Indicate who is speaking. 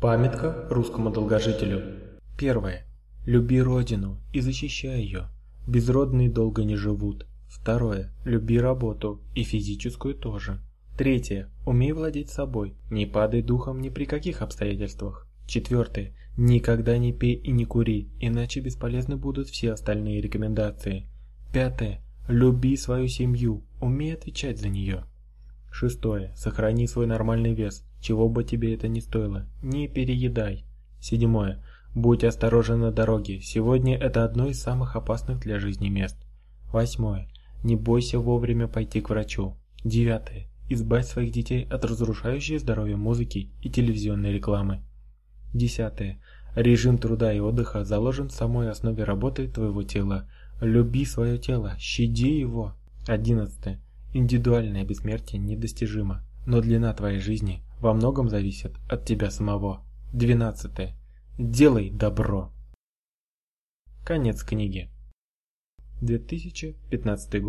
Speaker 1: Памятка русскому долгожителю. Первое. Люби родину и защищай ее. Безродные долго не живут. Второе. Люби работу и физическую тоже. Третье. Умей владеть собой. Не падай духом ни при каких обстоятельствах. Четвертое. Никогда не пей и не кури, иначе бесполезны будут все остальные рекомендации. Пятое. Люби свою семью, умей отвечать за нее. Шестое. Сохрани свой нормальный вес, чего бы тебе это ни стоило. Не переедай. Седьмое. Будь осторожен на дороге, сегодня это одно из самых опасных для жизни мест. Восьмое. Не бойся вовремя пойти к врачу. Девятое. Избавь своих детей от разрушающей здоровье музыки и телевизионной рекламы. Десятое. Режим труда и отдыха заложен в самой основе работы твоего тела. Люби свое тело, щади его. Одиннадцатое. Индивидуальное бессмертие недостижимо, но длина твоей жизни во многом зависит от тебя самого. Двенадцатое. Делай добро. Конец книги. 2015 год.